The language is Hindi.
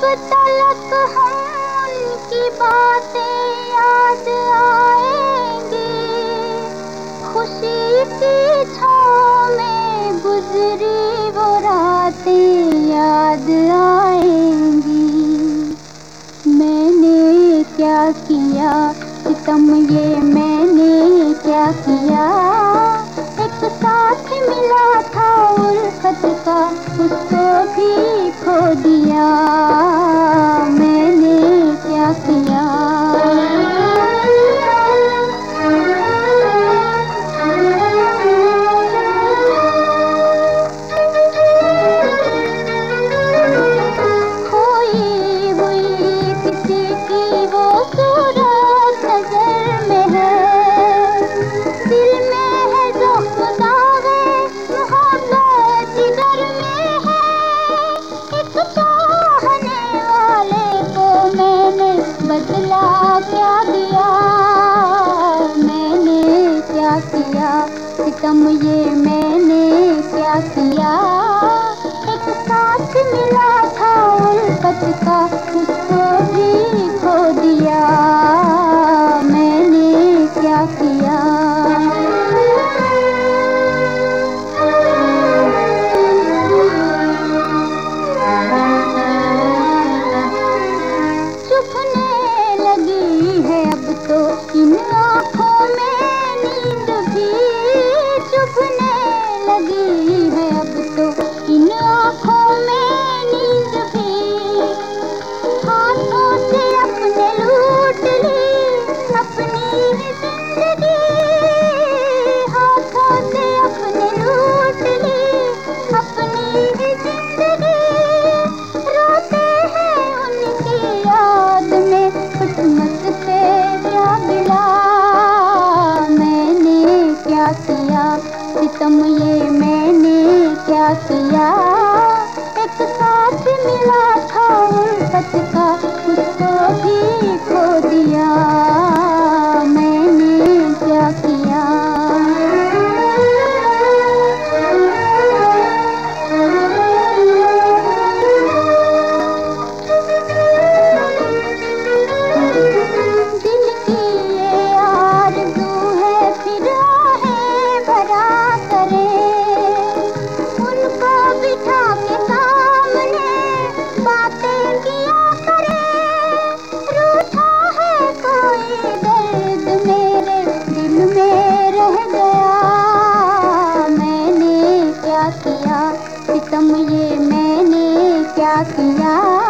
तलक तलक हम उनकी बातें याद आएँगे। खुशी की छाँव में गुजरी वो रातें याद आएँगी। मैंने क्या किया? सितम ये मैंने क्या किया? एक साथ मिला था उल्फत का उसको सितम ये मैंने क्या किया? तुम ये मैंने क्या किया? क्या? किया सितम ये मैंने क्या किया?